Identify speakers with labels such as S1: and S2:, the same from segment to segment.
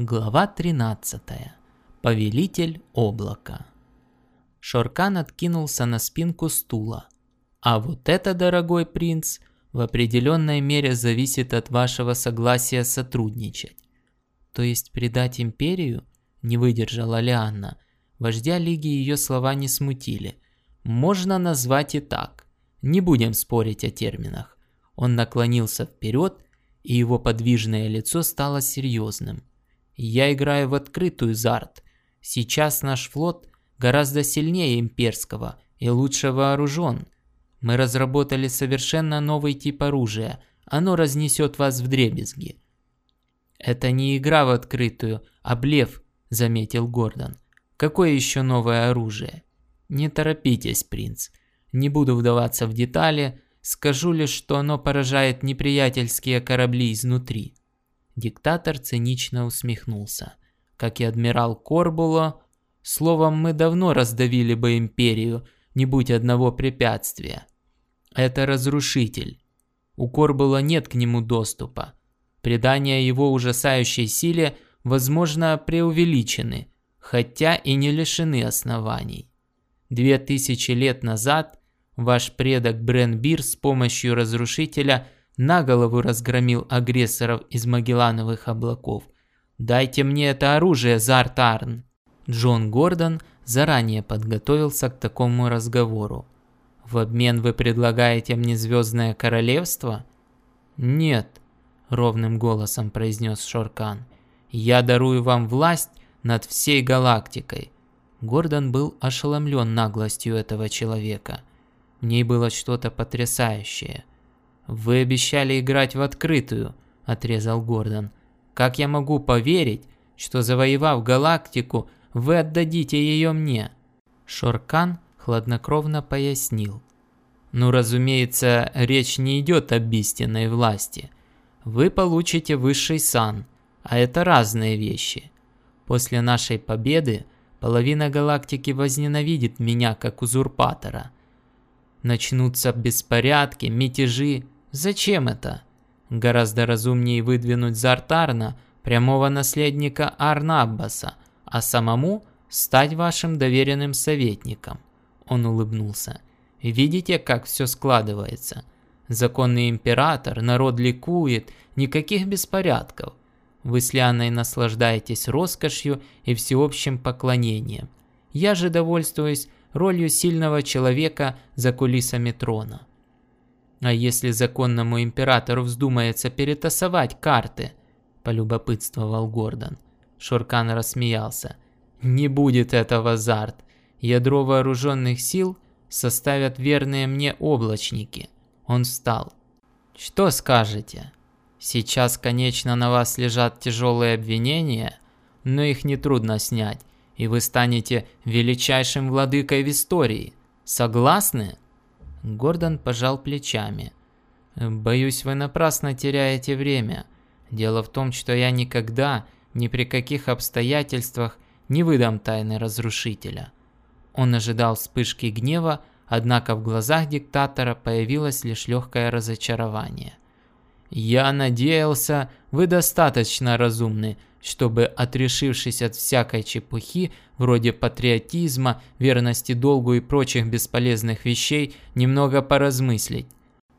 S1: Глава 13. Повелитель облака. Шоркан откинулся на спинку стула. А вот это, дорогой принц, в определенной мере зависит от вашего согласия сотрудничать. То есть предать империю? Не выдержала Лианна. Вождя Лиги ее слова не смутили. Можно назвать и так. Не будем спорить о терминах. Он наклонился вперед, и его подвижное лицо стало серьезным. Я играю в открытую зарт. Сейчас наш флот гораздо сильнее имперского и лучше вооружен. Мы разработали совершенно новый тип оружия. Оно разнесет вас в дребезги. Это не игра в открытую, а блеф, заметил Гордон. Какое еще новое оружие? Не торопитесь, принц. Не буду вдаваться в детали, скажу лишь, что оно поражает неприятельские корабли изнутри. Диктатор цинично усмехнулся. Как и адмирал Корбуло, словом, мы давно раздавили бы империю, не будь одного препятствия. Это разрушитель. У Корбула нет к нему доступа. Предания его ужасающей силе, возможно, преувеличены, хотя и не лишены оснований. Две тысячи лет назад ваш предок Бренбир с помощью разрушителя – на голову разгромил агрессоров из Магеллановых облаков. «Дайте мне это оружие, Зартарн!» Джон Гордон заранее подготовился к такому разговору. «В обмен вы предлагаете мне Звездное Королевство?» «Нет», — ровным голосом произнес Шоркан. «Я дарую вам власть над всей галактикой». Гордон был ошеломлен наглостью этого человека. В ней было что-то потрясающее. «Вы обещали играть в открытую», – отрезал Гордон. «Как я могу поверить, что завоевав галактику, вы отдадите ее мне?» Шоркан хладнокровно пояснил. «Ну, разумеется, речь не идет об истинной власти. Вы получите высший сан, а это разные вещи. После нашей победы половина галактики возненавидит меня как узурпатора. Начнутся беспорядки, мятежи, Зачем это? Гораздо разумнее выдвинуть Зартарна, прямого наследника Арнаббаса, а самому стать вашим доверенным советником. Он улыбнулся. Видите, как все складывается? Законный император, народ ликует, никаких беспорядков. Вы с Лианой наслаждаетесь роскошью и всеобщим поклонением. Я же довольствуюсь ролью сильного человека за кулисами трона. А если законному императору вздумается перетасовать карты? Полюбопытствовал Гордон. Шуркан рассмеялся. Не будет этого, Зарт. Ядро вооруженных сил составят верные мне облачники. Он встал. Что скажете? Сейчас, конечно, на вас лежат тяжелые обвинения, но их нетрудно снять, и вы станете величайшим владыкой в истории. Согласны? Гордон пожал плечами. «Боюсь, вы напрасно теряете время. Дело в том, что я никогда, ни при каких обстоятельствах не выдам тайны разрушителя». Он ожидал вспышки гнева, однако в глазах диктатора появилось лишь легкое разочарование. «Я надеялся, вы достаточно разумны, чтобы, отрешившись от всякой чепухи, вроде патриотизма, верности долгу и прочих бесполезных вещей, немного поразмыслить.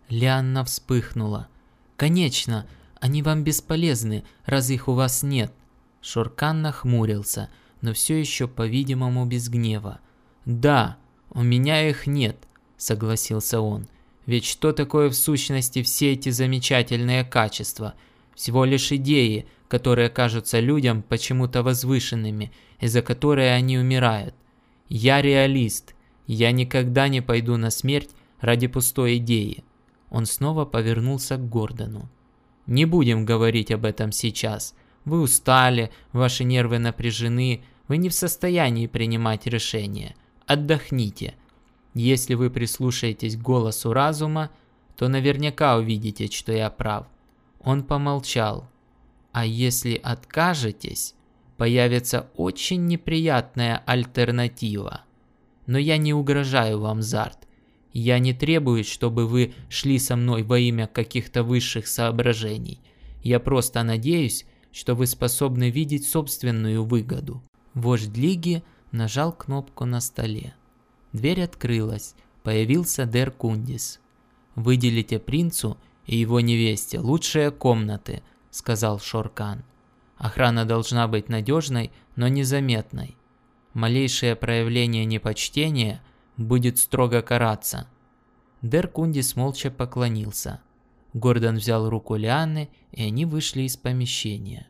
S1: Лианна вспыхнула. «Конечно, они вам бесполезны, раз их у вас нет». Шуркан нахмурился, но все еще, по-видимому, без гнева. «Да, у меня их нет», — согласился он. «Ведь что такое в сущности все эти замечательные качества? Всего лишь идеи, которые кажутся людям почему-то возвышенными, и за которые они умирают. Я реалист. Я никогда не пойду на смерть ради пустой идеи. Он снова повернулся к Гордону. Не будем говорить об этом сейчас. Вы устали, ваши нервы напряжены, вы не в состоянии принимать решения. Отдохните. Если вы прислушаетесь к голосу разума, то наверняка увидите, что я прав. Он помолчал, а если откажетесь, появится очень неприятная альтернатива. Но я не угрожаю вам, Зарт. Я не требую, чтобы вы шли со мной во имя каких-то высших соображений. Я просто надеюсь, что вы способны видеть собственную выгоду. Вождь Лиги нажал кнопку на столе. Дверь открылась, появился Дер Кундис. «Выделите принцу и его невесте лучшие комнаты», — сказал Шоркан. «Охрана должна быть надежной, но незаметной. Малейшее проявление непочтения будет строго караться». Дер Кундис молча поклонился. Гордон взял руку Лианны, и они вышли из помещения.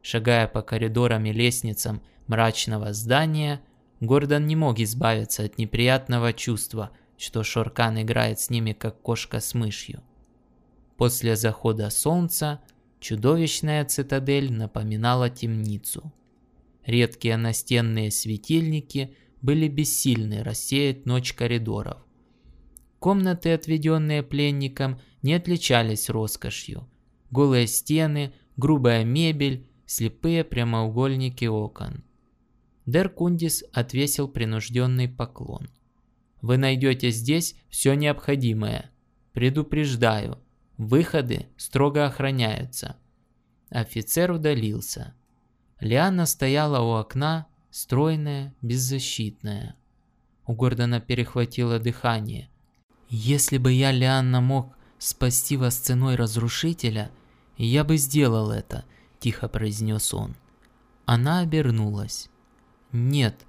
S1: Шагая по коридорам и лестницам мрачного здания, Гордон не мог избавиться от неприятного чувства, что Шоркан играет с ними как кошка с мышью. После захода солнца чудовищная цитадель напоминала темницу. Редкие настенные светильники были бессильны рассеять ночь коридоров. Комнаты, отведенные пленникам, не отличались роскошью. Голые стены, грубая мебель, слепые прямоугольники окон. Дер Кундис отвесил принужденный поклон. «Вы найдете здесь все необходимое. Предупреждаю, выходы строго охраняются». Офицер удалился. Лиана стояла у окна, стройная, беззащитная. У Гордона перехватило дыхание. «Если бы я, Лианна, мог спасти вас ценой разрушителя, я бы сделал это», – тихо произнес он. Она обернулась. Нет,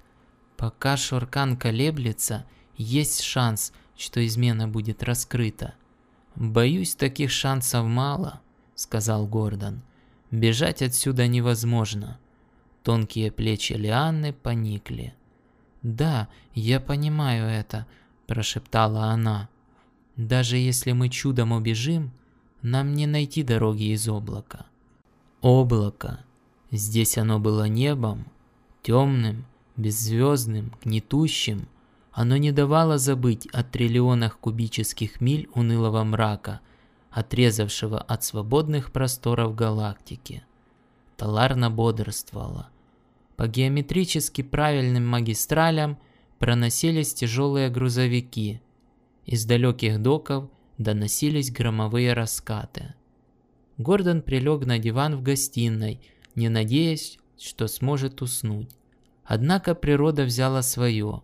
S1: пока Шоркан колеблется, есть шанс, что измена будет раскрыта. «Боюсь, таких шансов мало», — сказал Гордон. «Бежать отсюда невозможно». Тонкие плечи Лианны поникли. «Да, я понимаю это», – прошептала она. «Даже если мы чудом убежим, нам не найти дороги из облака». Облако. Здесь оно было небом, темным, беззвездным, гнетущим, оно не давало забыть о триллионах кубических миль унылого мрака, отрезавшего от свободных просторов галактики. Таларна бодрствовала. По геометрически правильным магистралям проносились тяжелые грузовики. Из далеких доков доносились громовые раскаты. Гордон прилег на диван в гостиной, не надеясь, что сможет уснуть. Однако природа взяла свое.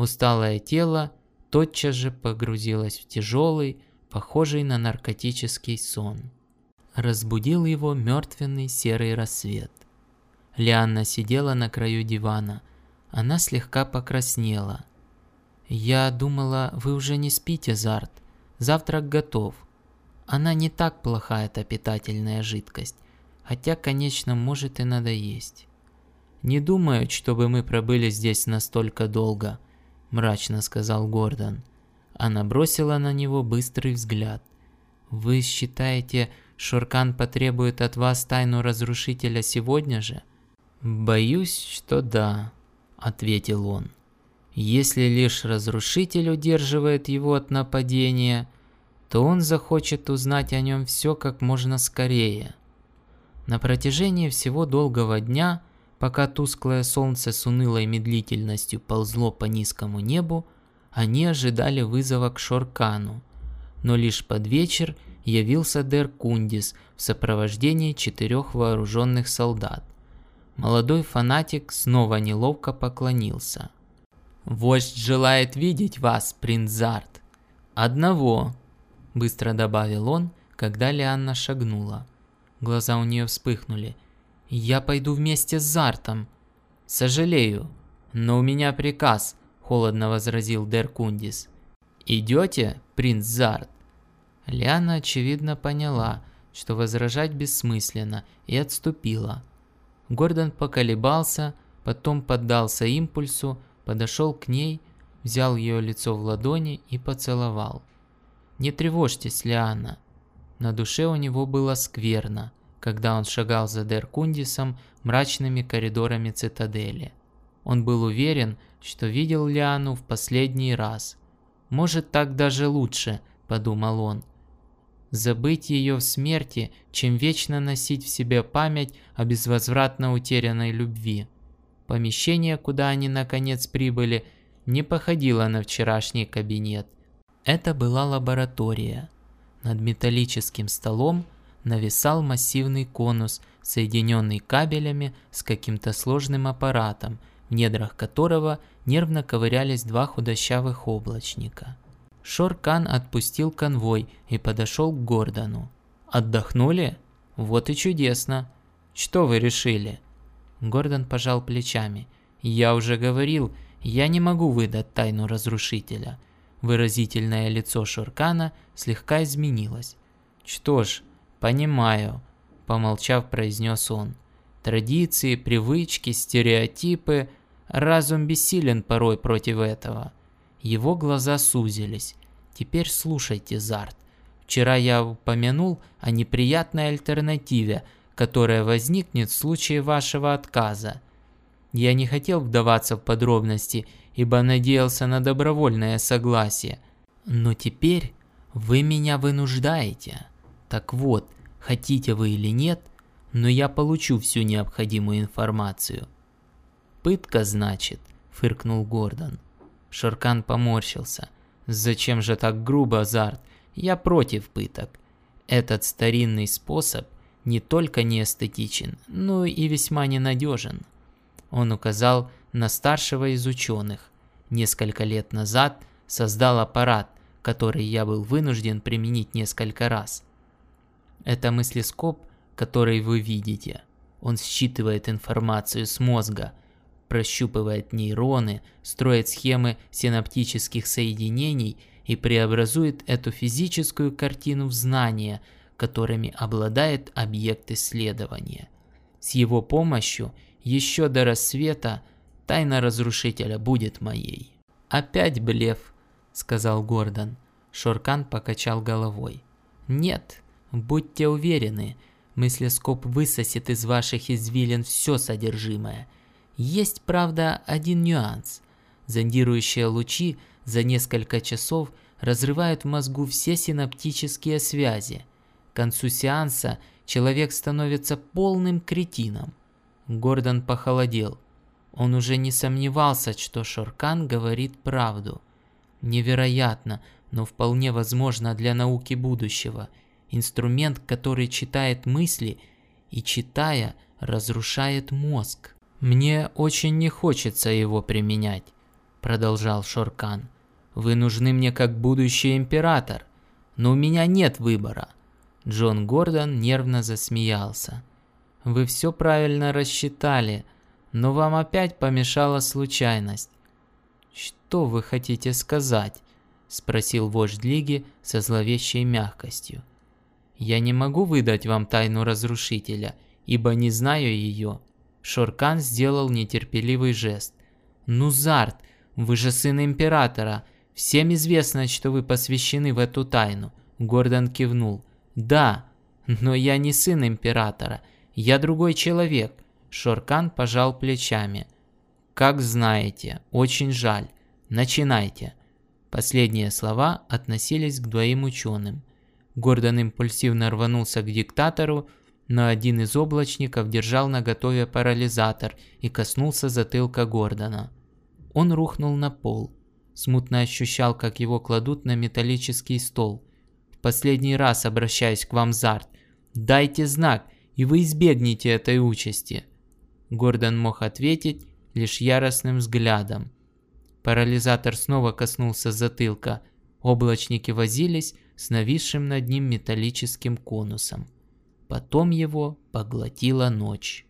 S1: Усталое тело тотчас же погрузилось в тяжелый, похожий на наркотический сон. Разбудил его мертвенный серый рассвет. Лианна сидела на краю дивана. Она слегка покраснела. «Я думала, вы уже не спите, Зарт. Завтрак готов. Она не так плоха, эта питательная жидкость хотя, конечно, может и надоесть. «Не думаю, чтобы мы пробыли здесь настолько долго», – мрачно сказал Гордон. Она бросила на него быстрый взгляд. «Вы считаете, Шуркан потребует от вас тайну разрушителя сегодня же?» «Боюсь, что да», – ответил он. «Если лишь разрушитель удерживает его от нападения, то он захочет узнать о нем все как можно скорее». На протяжении всего долгого дня, пока тусклое солнце с унылой медлительностью ползло по низкому небу, они ожидали вызова к Шоркану. Но лишь под вечер явился Дер Кундис в сопровождении четырех вооруженных солдат. Молодой фанатик снова неловко поклонился. «Вождь желает видеть вас, принц Зарт!» «Одного!» – быстро добавил он, когда Лианна шагнула. Глаза у нее вспыхнули. «Я пойду вместе с Зартом». «Сожалею, но у меня приказ», – холодно возразил Деркундис. «Идете, принц Зарт?» Лиана, очевидно, поняла, что возражать бессмысленно, и отступила. Гордон поколебался, потом поддался импульсу, подошел к ней, взял ее лицо в ладони и поцеловал. «Не тревожьтесь, Лиана», на душе у него было скверно, когда он шагал за Деркундисом мрачными коридорами цитадели. Он был уверен, что видел Лиану в последний раз. «Может, так даже лучше», – подумал он. Забыть ее в смерти, чем вечно носить в себе память о безвозвратно утерянной любви. Помещение, куда они наконец прибыли, не походило на вчерашний кабинет. Это была лаборатория – над металлическим столом нависал массивный конус соединенный кабелями с каким-то сложным аппаратом, в недрах которого нервно ковырялись два худощавых облачника. Шоркан отпустил конвой и подошел к Гордону. «Отдохнули? Вот и чудесно. Что вы решили?» Гордон пожал плечами. «Я уже говорил, я не могу выдать тайну разрушителя». Выразительное лицо Шуркана слегка изменилось. «Что ж, понимаю», – помолчав, произнес он. «Традиции, привычки, стереотипы. Разум бессилен порой против этого». Его глаза сузились. «Теперь слушайте, Зарт. Вчера я упомянул о неприятной альтернативе, которая возникнет в случае вашего отказа. Я не хотел вдаваться в подробности, ибо надеялся на добровольное согласие. Но теперь вы меня вынуждаете. Так вот, хотите вы или нет, но я получу всю необходимую информацию. «Пытка, значит», — фыркнул Гордон. Шаркан поморщился. «Зачем же так грубо, Зарт? Я против пыток. Этот старинный способ не только не эстетичен, но и весьма ненадежен. Он указал на старшего из ученых. Несколько лет назад создал аппарат, который я был вынужден применить несколько раз. Это мыслескоп, который вы видите. Он считывает информацию с мозга, прощупывает нейроны, строит схемы синаптических соединений и преобразует эту физическую картину в знания, которыми обладает объект исследования. С его помощью еще до рассвета тайна разрушителя будет моей. «Опять блеф», — сказал Гордон. Шоркан покачал головой. «Нет, будьте уверены, мыслескоп высосет из ваших извилин все содержимое. Есть, правда, один нюанс. Зондирующие лучи за несколько часов разрывают в мозгу все синаптические связи. К концу сеанса человек становится полным кретином. Гордон похолодел. Он уже не сомневался, что Шоркан говорит правду. Невероятно, но вполне возможно для науки будущего. Инструмент, который читает мысли и, читая, разрушает мозг. «Мне очень не хочется его применять», – продолжал Шоркан. Вы нужны мне как будущий император, но у меня нет выбора. Джон Гордон нервно засмеялся. Вы все правильно рассчитали, но вам опять помешала случайность. Что вы хотите сказать? Спросил вождь Лиги со зловещей мягкостью. Я не могу выдать вам тайну разрушителя, ибо не знаю ее. Шоркан сделал нетерпеливый жест. Ну, Зарт, вы же сын императора, Всем известно, что вы посвящены в эту тайну. Гордон кивнул. Да, но я не сын императора. Я другой человек. Шоркан пожал плечами. Как знаете, очень жаль. Начинайте. Последние слова относились к двоим ученым. Гордон импульсивно рванулся к диктатору, но один из облачников держал наготове парализатор и коснулся затылка Гордона. Он рухнул на пол смутно ощущал, как его кладут на металлический стол. В последний раз обращаюсь к вам, Зарт. Дайте знак, и вы избегнете этой участи. Гордон мог ответить лишь яростным взглядом. Парализатор снова коснулся затылка. Облачники возились с нависшим над ним металлическим конусом. Потом его поглотила ночь.